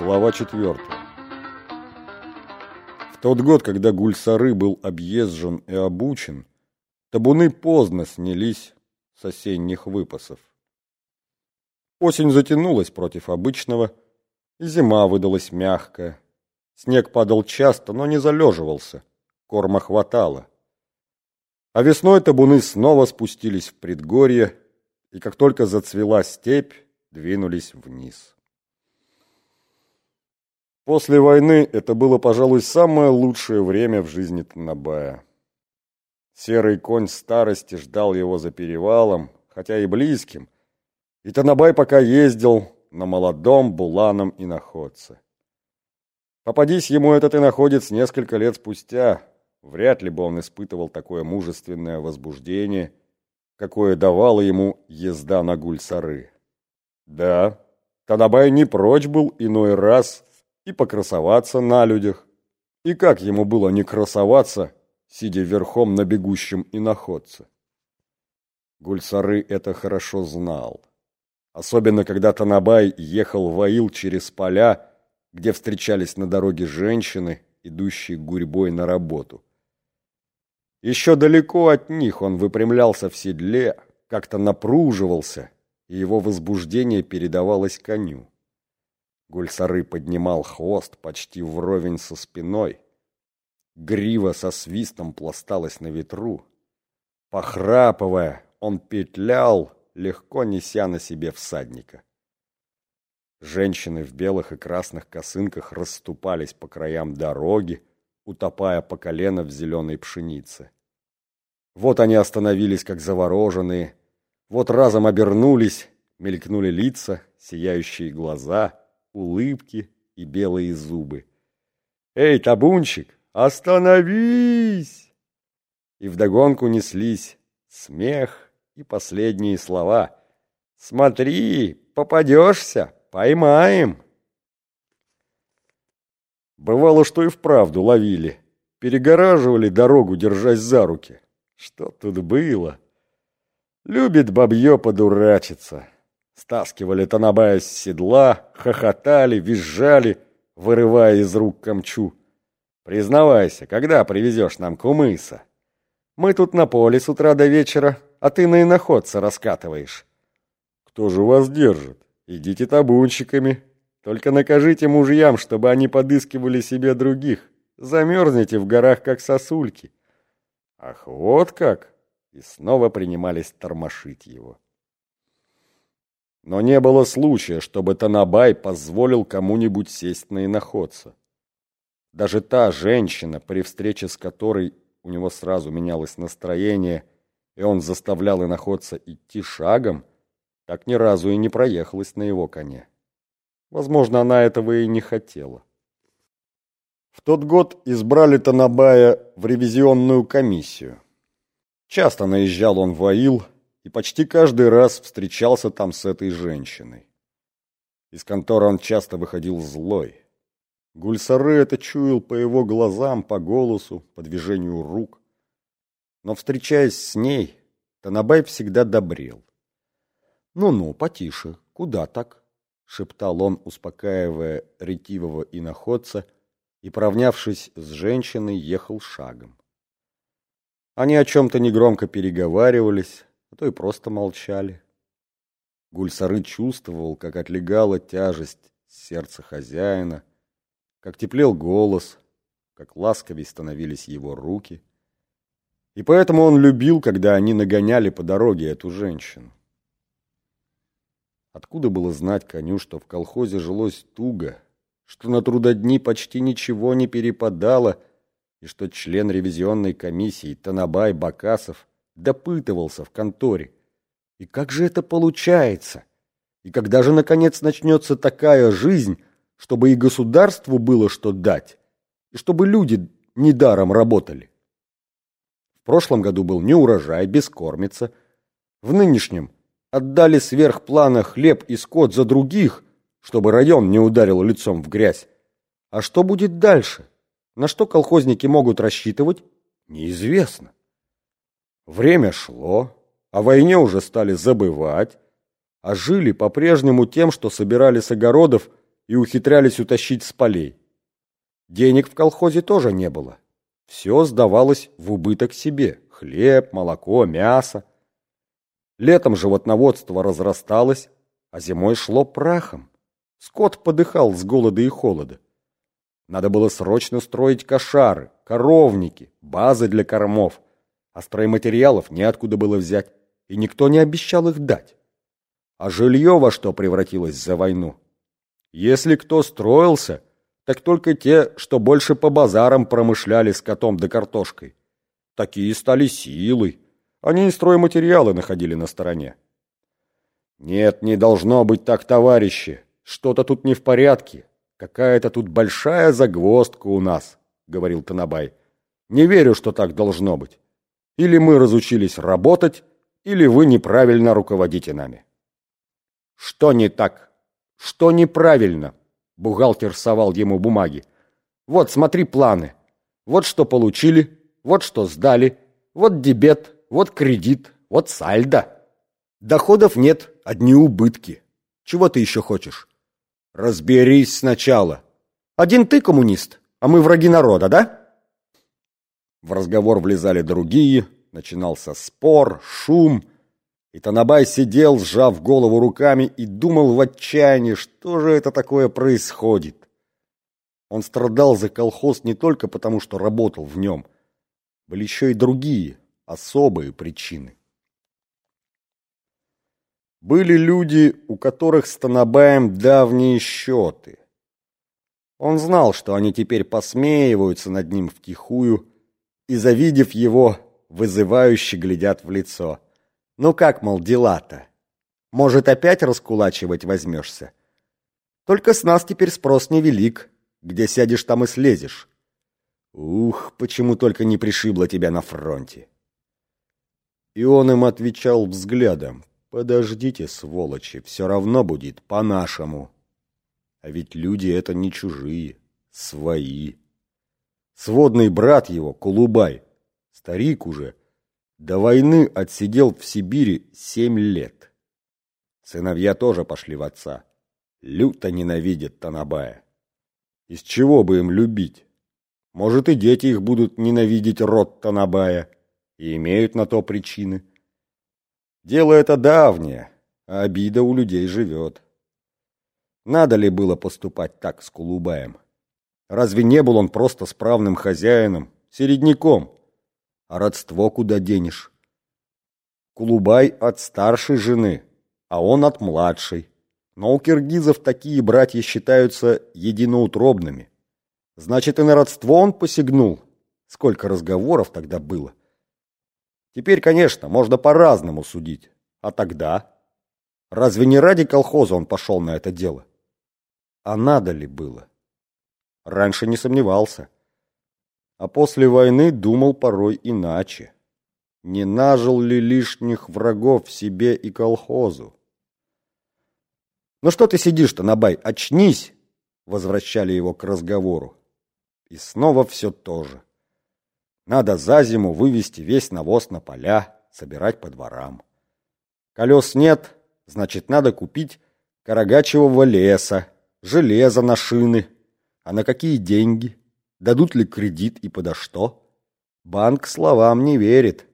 Глава 4. В тот год, когда Гульсары был объезжен и обучен, табуны поздно снялись с осенних выпасов. Осень затянулась против обычного, и зима выдалась мягкая. Снег падал часто, но не залеживался, корма хватало. А весной табуны снова спустились в предгорье, и как только зацвела степь, двинулись вниз. После войны это было, пожалуй, самое лучшее время в жизни Танабая. Серый конь старости ждал его за перевалом, хотя и близким, и Танабай пока ездил на молодом буланом иноходце. Попадись ему этот иноходец несколько лет спустя, вряд ли бы он испытывал такое мужественное возбуждение, какое давала ему езда на гульсары. Да, Танабай не прочь был иной раз и покрасоваться на людях. И как ему было не красоваться, сидя верхом на бегущем иноходце? Гульсары это хорошо знал. Особенно, когда Танабай ехал в Аил через поля, где встречались на дороге женщины, идущие гурьбой на работу. Еще далеко от них он выпрямлялся в седле, как-то напруживался, и его возбуждение передавалось коню. Гульсары поднимал хвост почти вровень со спиной. Грива со свистом пласталась на ветру. Похрапывая, он петлял, легко неся на себе всадника. Женщины в белых и красных косынках расступались по краям дороги, утопая по колено в зеленой пшенице. Вот они остановились, как завороженные, вот разом обернулись, мелькнули лица, сияющие глаза — улыбки и белые зубы. «Эй, табунчик, остановись!» И вдогонку неслись смех и последние слова. «Смотри, попадешься, поймаем!» Бывало, что и вправду ловили. Перегораживали дорогу, держась за руки. Что тут было? Любит бабье подурачиться. Стаскивали Танабая с седла, хохотали, визжали, вырывая из рук камчу. «Признавайся, когда привезешь нам кумыса? Мы тут на поле с утра до вечера, а ты на иноходца раскатываешь». «Кто же вас держит? Идите табунщиками. Только накажите мужьям, чтобы они подыскивали себе других. Замерзнете в горах, как сосульки». «Ах, вот как!» И снова принимались тормошить его. Но не было случая, чтобы Танабай позволил кому-нибудь сесть на иноходца. Даже та женщина, при встрече с которой у него сразу менялось настроение, и он заставлял иноходца идти шагом, так ни разу и не проехалась на его коне. Возможно, она этого и не хотела. В тот год избрали Танабая в ревизионную комиссию. Часто наезжал он в Аил, и почти каждый раз встречался там с этой женщиной. Из конторы он часто выходил злой. Гульсары это чуял по его глазам, по голосу, по движению рук. Но, встречаясь с ней, Танабай всегда добрел. «Ну-ну, потише, куда так?» — шептал он, успокаивая ретивого иноходца, и, поравнявшись с женщиной, ехал шагом. Они о чем-то негромко переговаривались, а то и просто молчали. Гульсары чувствовал, как отлегала тяжесть сердца хозяина, как теплел голос, как ласковей становились его руки. И поэтому он любил, когда они нагоняли по дороге эту женщину. Откуда было знать коню, что в колхозе жилось туго, что на трудодни почти ничего не перепадало, и что член ревизионной комиссии Танабай Бакасов допытывался в конторе. И как же это получается? И когда же, наконец, начнется такая жизнь, чтобы и государству было что дать, и чтобы люди недаром работали? В прошлом году был неурожай, бескормица. В нынешнем отдали сверх плана хлеб и скот за других, чтобы район не ударил лицом в грязь. А что будет дальше? На что колхозники могут рассчитывать? Неизвестно. Время шло, о войне уже стали забывать, а жили по-прежнему тем, что собирали с огородов и ухитрялись утащить с полей. Денег в колхозе тоже не было. Все сдавалось в убыток себе. Хлеб, молоко, мясо. Летом животноводство разрасталось, а зимой шло прахом. Скот подыхал с голода и холода. Надо было срочно строить кошары, коровники, базы для кормов. А стройматериалов неоткуда было взять, и никто не обещал их дать. А жилье во что превратилось за войну? Если кто строился, так только те, что больше по базарам промышляли с котом да картошкой. Такие стали силой. Они и стройматериалы находили на стороне. Нет, не должно быть так, товарищи. Что-то тут не в порядке. Какая-то тут большая загвоздка у нас, говорил Танабай. Не верю, что так должно быть. Или мы разучились работать, или вы неправильно руководите нами. Что не так? Что неправильно? Бухгалтер совал ему бумаги. Вот, смотри планы. Вот что получили, вот что сдали, вот дебет, вот кредит, вот сальдо. Доходов нет, одни убытки. Чего ты еще хочешь? Разберись сначала. Один ты коммунист, а мы враги народа, да? В разговор влезали другие, начинался спор, шум. И Танабай сидел, сжав голову руками, и думал в отчаянии, что же это такое происходит. Он страдал за колхоз не только потому, что работал в нем. Были еще и другие, особые причины. Были люди, у которых с Танабаем давние счеты. Он знал, что они теперь посмеиваются над ним втихую, и, завидев его, вызывающе глядят в лицо. Ну как, мол, дела-то? Может, опять раскулачивать возьмешься? Только с нас теперь спрос невелик. Где сядешь, там и слезешь. Ух, почему только не пришибло тебя на фронте. И он им отвечал взглядом. Подождите, сволочи, все равно будет по-нашему. А ведь люди это не чужие, свои. Сводный брат его, Кулубай, старик уже, до войны отсидел в Сибири семь лет. Сыновья тоже пошли в отца. Люто ненавидят Танабая. Из чего бы им любить? Может, и дети их будут ненавидеть род Танабая, и имеют на то причины. Дело это давнее, а обида у людей живет. Надо ли было поступать так с Кулубаем? Разве не был он просто справным хозяином, середняком? А родство куда денешь? Кулубай от старшей жены, а он от младшей. Но у киргизов такие братья считаются единоутробными. Значит, и на родство он посягнул. Сколько разговоров тогда было. Теперь, конечно, можно по-разному судить. А тогда? Разве не ради колхоза он пошел на это дело? А надо ли было? Раньше не сомневался а после войны думал порой иначе. Не нажил ли лишних врагов себе и колхозу? «Ну что ты сидишь-то, Набай, очнись!» Возвращали его к разговору. И снова все то же. Надо за зиму вывести весь навоз на поля, собирать по дворам. Колес нет, значит, надо купить карагачевого леса, железо на шины. А на какие деньги? Дадут ли кредит и подо что? Банк словам не верит.